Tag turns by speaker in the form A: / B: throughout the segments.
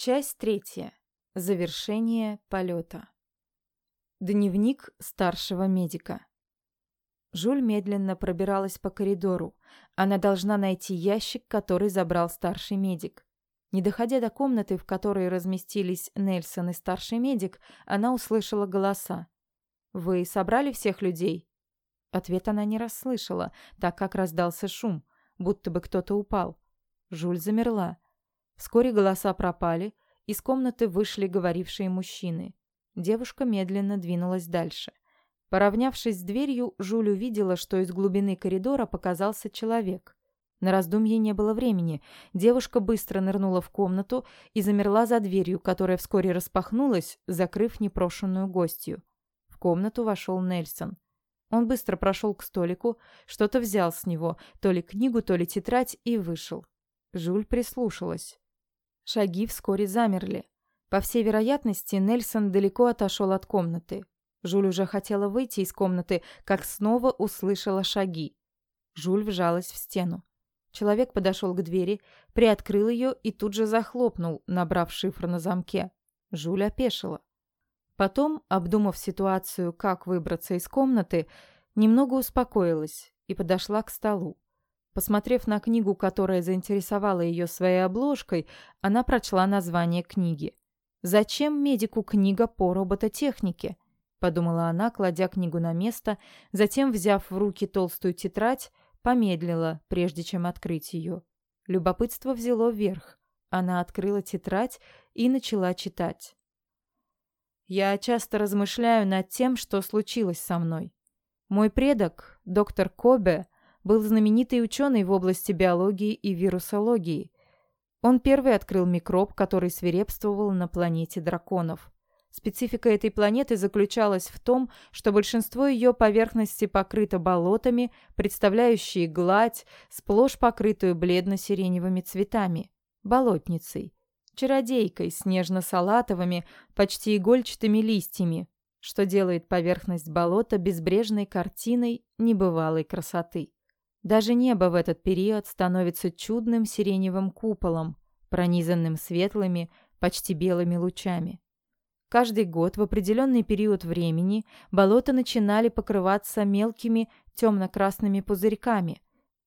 A: Часть третья. Завершение полета. Дневник старшего медика. Жуль медленно пробиралась по коридору. Она должна найти ящик, который забрал старший медик. Не доходя до комнаты, в которой разместились Нельсон и старший медик, она услышала голоса. «Вы собрали всех людей?» Ответ она не расслышала, так как раздался шум, будто бы кто-то упал. Жуль замерла. Вскоре голоса пропали, из комнаты вышли говорившие мужчины. Девушка медленно двинулась дальше. Поравнявшись с дверью, Жуль увидела, что из глубины коридора показался человек. На раздумье не было времени. Девушка быстро нырнула в комнату и замерла за дверью, которая вскоре распахнулась, закрыв непрошенную гостью. В комнату вошел Нельсон. Он быстро прошел к столику, что-то взял с него, то ли книгу, то ли тетрадь, и вышел. Жуль прислушалась. Шаги вскоре замерли. По всей вероятности, Нельсон далеко отошел от комнаты. Жуль уже хотела выйти из комнаты, как снова услышала шаги. Жуль вжалась в стену. Человек подошел к двери, приоткрыл ее и тут же захлопнул, набрав шифр на замке. Жуль опешила. Потом, обдумав ситуацию, как выбраться из комнаты, немного успокоилась и подошла к столу. Посмотрев на книгу, которая заинтересовала ее своей обложкой, она прочла название книги. «Зачем медику книга по робототехнике?» – подумала она, кладя книгу на место, затем, взяв в руки толстую тетрадь, помедлила, прежде чем открыть ее. Любопытство взяло верх. Она открыла тетрадь и начала читать. «Я часто размышляю над тем, что случилось со мной. Мой предок, доктор Кобе, – был знаменитый ученый в области биологии и вирусологии. Он первый открыл микроб, который свирепствовал на планете драконов. Специфика этой планеты заключалась в том, что большинство ее поверхности покрыто болотами, представляющие гладь, сплошь покрытую бледно-сиреневыми цветами, болотницей, чародейкой с нежно-салатовыми, почти игольчатыми листьями, что делает поверхность болота безбрежной картиной небывалой красоты. Даже небо в этот период становится чудным сиреневым куполом, пронизанным светлыми, почти белыми лучами. Каждый год в определенный период времени болота начинали покрываться мелкими темно-красными пузырьками,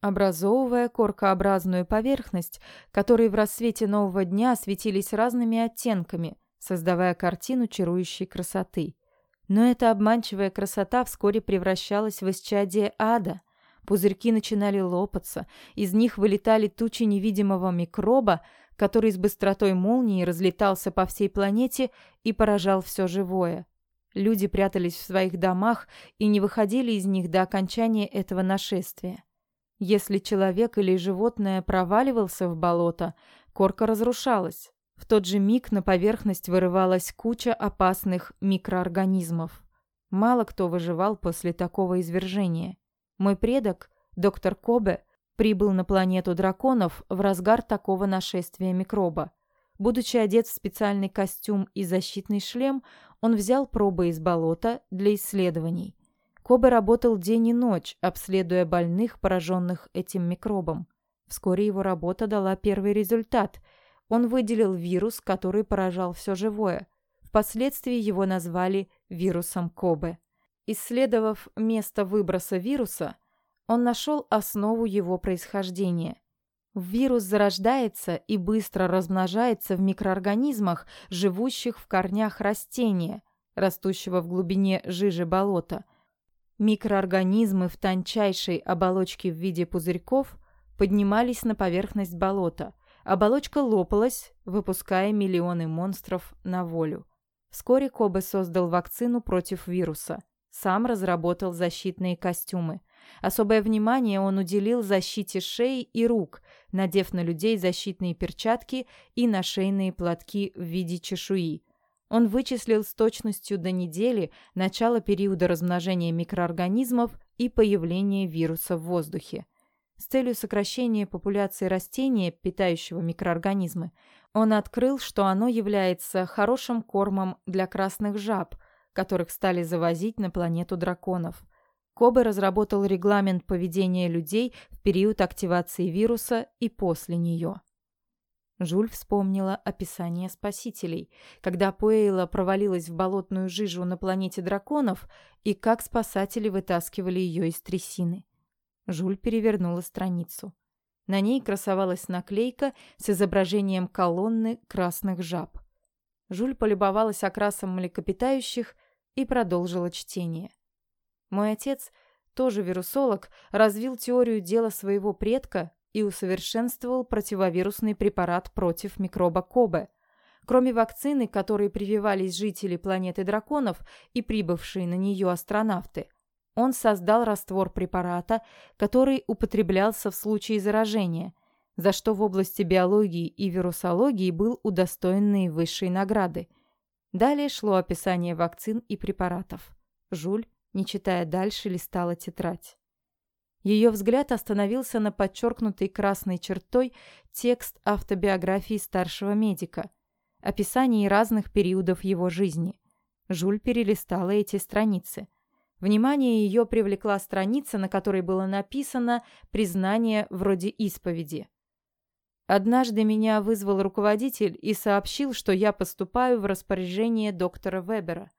A: образовывая коркообразную поверхность, которые в рассвете нового дня светились разными оттенками, создавая картину чарующей красоты. Но эта обманчивая красота вскоре превращалась в исчадие ада – Пузырьки начинали лопаться, из них вылетали тучи невидимого микроба, который с быстротой молнии разлетался по всей планете и поражал все живое. Люди прятались в своих домах и не выходили из них до окончания этого нашествия. Если человек или животное проваливался в болото, корка разрушалась. В тот же миг на поверхность вырывалась куча опасных микроорганизмов. Мало кто выживал после такого извержения. Мой предок, доктор Кобе, прибыл на планету драконов в разгар такого нашествия микроба. Будучи одет в специальный костюм и защитный шлем, он взял пробы из болота для исследований. Кобе работал день и ночь, обследуя больных, пораженных этим микробом. Вскоре его работа дала первый результат. Он выделил вирус, который поражал все живое. Впоследствии его назвали вирусом Кобе. Исследовав место выброса вируса, он нашел основу его происхождения. Вирус зарождается и быстро размножается в микроорганизмах, живущих в корнях растения, растущего в глубине жижи болота. Микроорганизмы в тончайшей оболочке в виде пузырьков поднимались на поверхность болота. Оболочка лопалась, выпуская миллионы монстров на волю. Вскоре Кобе создал вакцину против вируса – сам разработал защитные костюмы. Особое внимание он уделил защите шеи и рук, надев на людей защитные перчатки и нашейные платки в виде чешуи. Он вычислил с точностью до недели начало периода размножения микроорганизмов и появления вируса в воздухе. С целью сокращения популяции растения, питающего микроорганизмы, он открыл, что оно является хорошим кормом для красных жаб, которых стали завозить на планету драконов. Кобе разработал регламент поведения людей в период активации вируса и после нее. Жуль вспомнила описание спасителей, когда Пуэйла провалилась в болотную жижу на планете драконов и как спасатели вытаскивали ее из трясины. Жуль перевернула страницу. На ней красовалась наклейка с изображением колонны красных жаб. Жуль полюбовалась окрасом млекопитающих и продолжила чтение. Мой отец, тоже вирусолог, развил теорию дела своего предка и усовершенствовал противовирусный препарат против микроба Кобе. Кроме вакцины, которой прививались жители планеты драконов и прибывшие на нее астронавты, он создал раствор препарата, который употреблялся в случае заражения, за что в области биологии и вирусологии был удостоен наивысшей награды. Далее шло описание вакцин и препаратов. Жуль, не читая дальше, листала тетрадь. Ее взгляд остановился на подчеркнутой красной чертой текст автобиографии старшего медика, описании разных периодов его жизни. Жуль перелистала эти страницы. Внимание ее привлекла страница, на которой было написано признание вроде исповеди. Однажды меня вызвал руководитель и сообщил, что я поступаю в распоряжение доктора Вебера.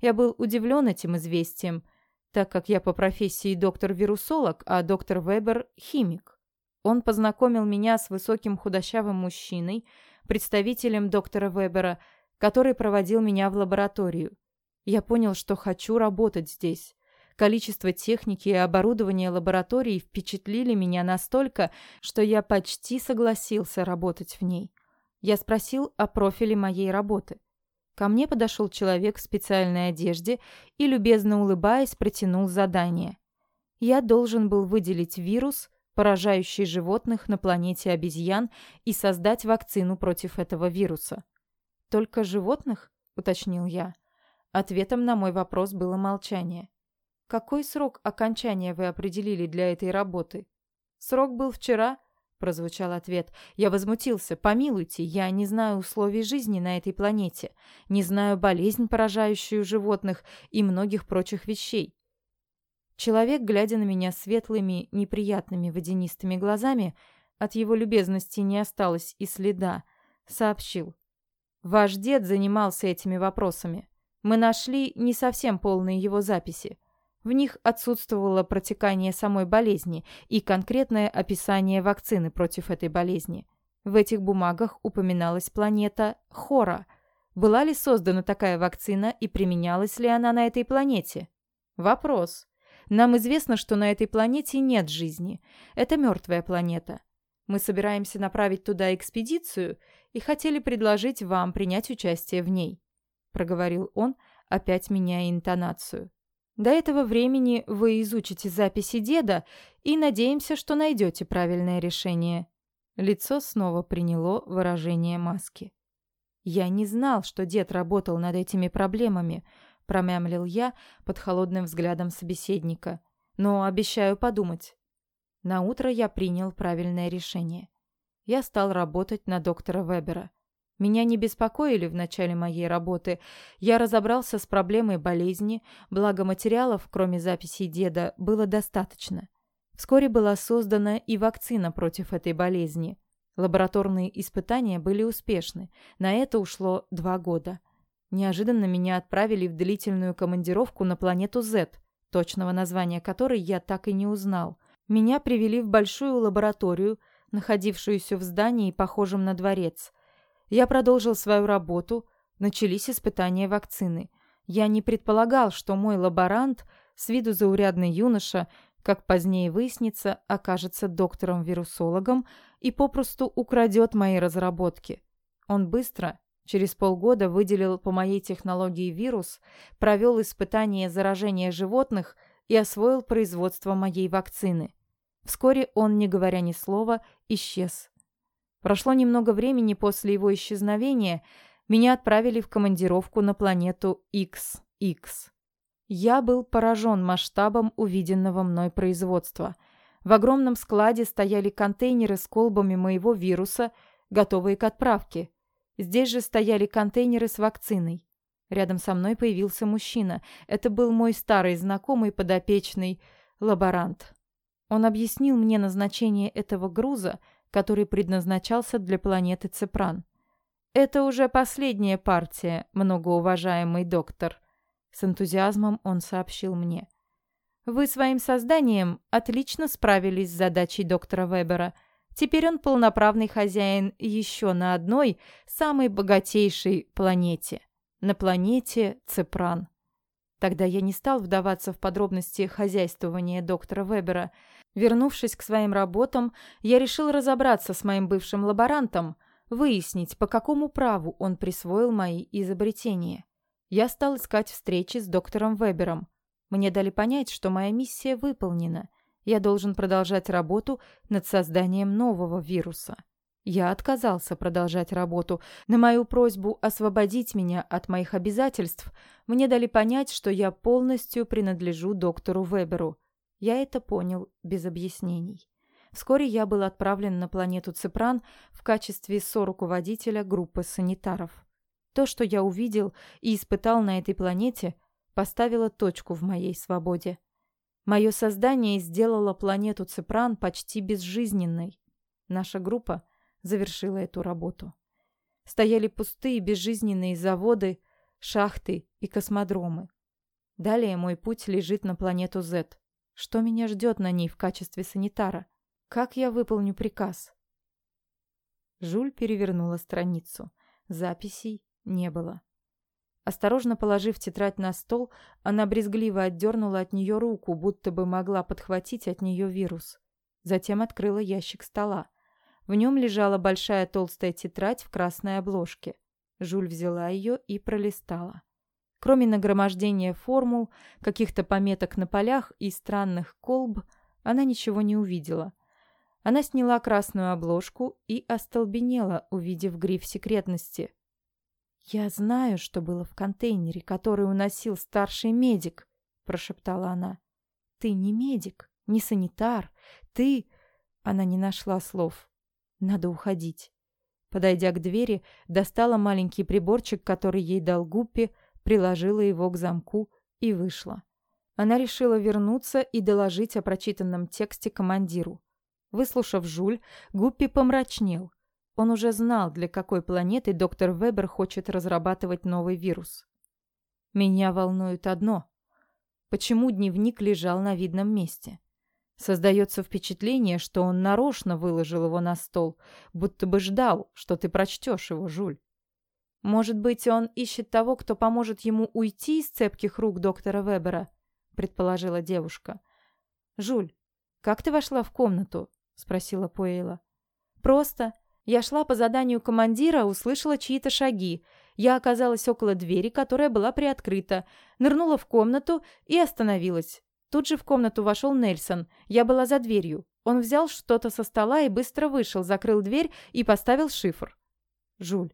A: Я был удивлен этим известием – так как я по профессии доктор-вирусолог, а доктор Вебер – химик. Он познакомил меня с высоким худощавым мужчиной, представителем доктора Вебера, который проводил меня в лабораторию. Я понял, что хочу работать здесь. Количество техники и оборудования лаборатории впечатлили меня настолько, что я почти согласился работать в ней. Я спросил о профиле моей работы. Ко мне подошел человек в специальной одежде и, любезно улыбаясь, протянул задание. Я должен был выделить вирус, поражающий животных на планете обезьян, и создать вакцину против этого вируса. «Только животных?» – уточнил я. Ответом на мой вопрос было молчание. «Какой срок окончания вы определили для этой работы?» «Срок был вчера», – прозвучал ответ. Я возмутился. «Помилуйте, я не знаю условий жизни на этой планете, не знаю болезнь, поражающую животных и многих прочих вещей». Человек, глядя на меня светлыми, неприятными водянистыми глазами, от его любезности не осталось и следа, сообщил. «Ваш дед занимался этими вопросами. Мы нашли не совсем полные его записи. В них отсутствовало протекание самой болезни и конкретное описание вакцины против этой болезни. В этих бумагах упоминалась планета Хора. Была ли создана такая вакцина и применялась ли она на этой планете? Вопрос. Нам известно, что на этой планете нет жизни. Это мертвая планета. Мы собираемся направить туда экспедицию и хотели предложить вам принять участие в ней», — проговорил он, опять меняя интонацию. До этого времени вы изучите записи деда и надеемся, что найдете правильное решение». Лицо снова приняло выражение маски. «Я не знал, что дед работал над этими проблемами», — промямлил я под холодным взглядом собеседника. «Но обещаю подумать». На утро я принял правильное решение. Я стал работать на доктора Вебера. Меня не беспокоили в начале моей работы. Я разобрался с проблемой болезни, благо материалов, кроме записей деда, было достаточно. Вскоре была создана и вакцина против этой болезни. Лабораторные испытания были успешны. На это ушло два года. Неожиданно меня отправили в длительную командировку на планету Z, точного названия которой я так и не узнал. Меня привели в большую лабораторию, находившуюся в здании, похожем на дворец – я продолжил свою работу, начались испытания вакцины. Я не предполагал, что мой лаборант, с виду заурядный юноша, как позднее выяснится, окажется доктором-вирусологом и попросту украдет мои разработки. Он быстро, через полгода, выделил по моей технологии вирус, провел испытания заражения животных и освоил производство моей вакцины. Вскоре он, не говоря ни слова, исчез. Прошло немного времени после его исчезновения, меня отправили в командировку на планету XX. Я был поражен масштабом увиденного мной производства. В огромном складе стояли контейнеры с колбами моего вируса, готовые к отправке. Здесь же стояли контейнеры с вакциной. Рядом со мной появился мужчина. Это был мой старый знакомый подопечный лаборант. Он объяснил мне назначение этого груза – который предназначался для планеты Цепран. «Это уже последняя партия, многоуважаемый доктор», — с энтузиазмом он сообщил мне. «Вы своим созданием отлично справились с задачей доктора Вебера. Теперь он полноправный хозяин еще на одной, самой богатейшей планете. На планете Цепран». Тогда я не стал вдаваться в подробности хозяйствования доктора Вебера. Вернувшись к своим работам, я решил разобраться с моим бывшим лаборантом, выяснить, по какому праву он присвоил мои изобретения. Я стал искать встречи с доктором Вебером. Мне дали понять, что моя миссия выполнена. Я должен продолжать работу над созданием нового вируса. Я отказался продолжать работу. На мою просьбу освободить меня от моих обязательств мне дали понять, что я полностью принадлежу доктору Веберу. Я это понял без объяснений. Вскоре я был отправлен на планету Ципран в качестве соруководителя группы санитаров. То, что я увидел и испытал на этой планете, поставило точку в моей свободе. Мое создание сделало планету Ципран почти безжизненной. Наша группа завершила эту работу. Стояли пустые безжизненные заводы, шахты и космодромы. Далее мой путь лежит на планету Z. Что меня ждет на ней в качестве санитара? Как я выполню приказ? Жуль перевернула страницу. Записей не было. Осторожно положив тетрадь на стол, она брезгливо отдернула от нее руку, будто бы могла подхватить от нее вирус. Затем открыла ящик стола. В нем лежала большая толстая тетрадь в красной обложке. Жуль взяла ее и пролистала. Кроме нагромождения формул, каких-то пометок на полях и странных колб, она ничего не увидела – она сняла красную обложку и остолбенела, увидев гриф секретности. «Я знаю, что было в контейнере, который уносил старший медик», – прошептала она. «Ты не медик, не санитар. Ты...» Она не нашла слов. «Надо уходить». Подойдя к двери, достала маленький приборчик, который ей дал Гуппи, приложила его к замку и вышла. Она решила вернуться и доложить о прочитанном тексте командиру. Выслушав Жуль, Гуппи помрачнел. Он уже знал, для какой планеты доктор Вебер хочет разрабатывать новый вирус. «Меня волнует одно. Почему дневник лежал на видном месте?» Создается впечатление, что он нарочно выложил его на стол, будто бы ждал, что ты прочтешь его, Жуль. Может быть, он ищет того, кто поможет ему уйти из цепких рук доктора Вебера, предположила девушка. Жуль, как ты вошла в комнату? — спросила Пуэйла. «Просто. Я шла по заданию командира, услышала чьи-то шаги. Я оказалась около двери, которая была приоткрыта, нырнула в комнату и остановилась. Тут же в комнату вошел Нельсон. Я была за дверью. Он взял что-то со стола и быстро вышел, закрыл дверь и поставил шифр. Жуль,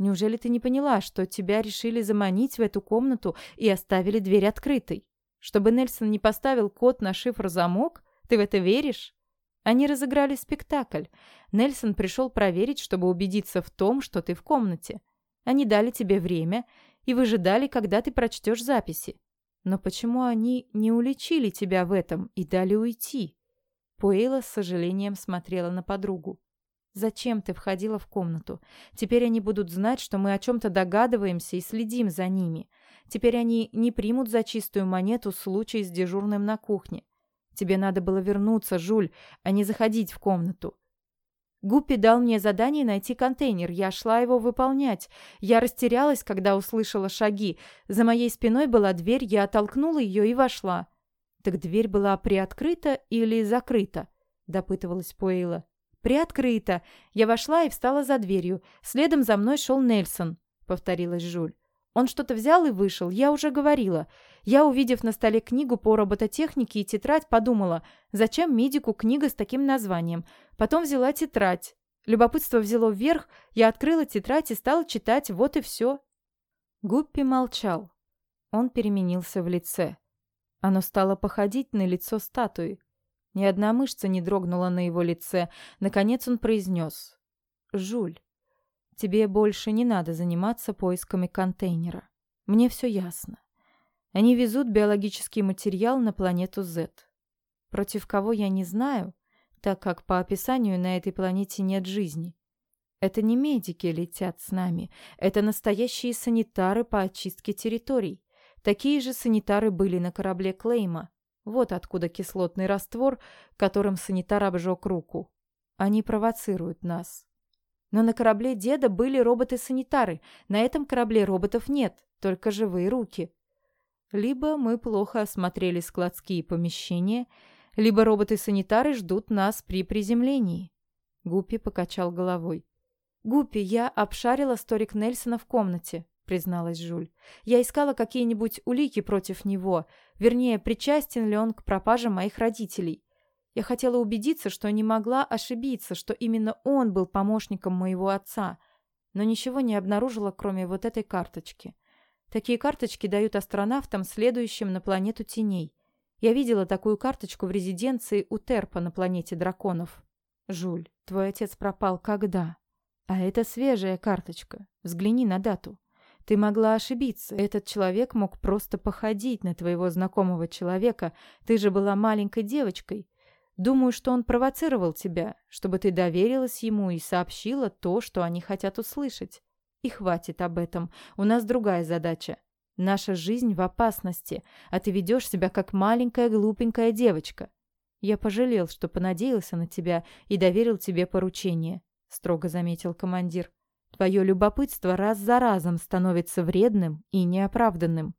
A: неужели ты не поняла, что тебя решили заманить в эту комнату и оставили дверь открытой? Чтобы Нельсон не поставил код на шифр-замок? Ты в это веришь? Они разыграли спектакль. Нельсон пришел проверить, чтобы убедиться в том, что ты в комнате. Они дали тебе время и выжидали, когда ты прочтешь записи. Но почему они не уличили тебя в этом и дали уйти? Пуэйла с сожалением смотрела на подругу. «Зачем ты входила в комнату? Теперь они будут знать, что мы о чем-то догадываемся и следим за ними. Теперь они не примут за чистую монету случай с дежурным на кухне. Тебе надо было вернуться, Жуль, а не заходить в комнату. Гуппи дал мне задание найти контейнер. Я шла его выполнять. Я растерялась, когда услышала шаги. За моей спиной была дверь, я оттолкнула ее и вошла. Так дверь была приоткрыта или закрыта? Допытывалась Пуэйла. «Приоткрыта. Я вошла и встала за дверью. Следом за мной шел Нельсон», — повторилась Жуль. Он что-то взял и вышел, я уже говорила. Я, увидев на столе книгу по робототехнике и тетрадь, подумала, зачем медику книга с таким названием. Потом взяла тетрадь. Любопытство взяло вверх, я открыла тетрадь и стала читать, вот и все. Гуппи молчал. Он переменился в лице. Оно стало походить на лицо статуи. Ни одна мышца не дрогнула на его лице. Наконец он произнес. «Жуль, Тебе больше не надо заниматься поисками контейнера. Мне все ясно. Они везут биологический материал на планету Z. Против кого я не знаю, так как по описанию на этой планете нет жизни. Это не медики летят с нами, это настоящие санитары по очистке территорий. Такие же санитары были на корабле Клейма. Вот откуда кислотный раствор, которым санитар обжег руку. Они провоцируют нас. Но на корабле деда были роботы-санитары. На этом корабле роботов нет, только живые руки. Либо мы плохо осмотрели складские помещения, либо роботы-санитары ждут нас при приземлении. Гуппи покачал головой. «Гуппи, я обшарила Сторик Нельсона в комнате», — призналась Жуль. «Я искала какие-нибудь улики против него, вернее, причастен ли он к пропаже моих родителей. Я хотела убедиться, что не могла ошибиться, что именно он был помощником моего отца, но ничего не обнаружила, кроме вот этой карточки. Такие карточки дают астронавтам, следующим на планету теней. Я видела такую карточку в резиденции у Терпа на планете драконов. Жуль, твой отец пропал когда?» А это свежая карточка. Взгляни на дату. Ты могла ошибиться. Этот человек мог просто походить на твоего знакомого человека. Ты же была маленькой девочкой. Думаю, что он провоцировал тебя, чтобы ты доверилась ему и сообщила то, что они хотят услышать. И хватит об этом. У нас другая задача. Наша жизнь в опасности, а ты ведешь себя как маленькая глупенькая девочка. Я пожалел, что понадеялся на тебя и доверил тебе поручение строго заметил командир. Твое любопытство раз за разом становится вредным и неоправданным.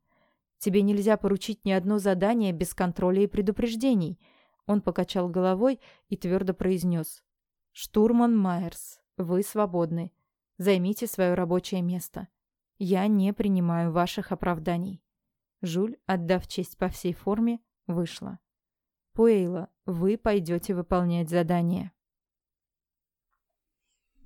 A: Тебе нельзя поручить ни одно задание без контроля и предупреждений. Он покачал головой и твердо произнес. «Штурман Майерс, вы свободны. Займите свое рабочее место. Я не принимаю ваших оправданий». Жуль, отдав честь по всей форме, вышла. «Пуэйла, вы пойдете выполнять задание».